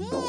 مدینے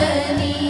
مدنی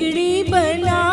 بگڑی بنا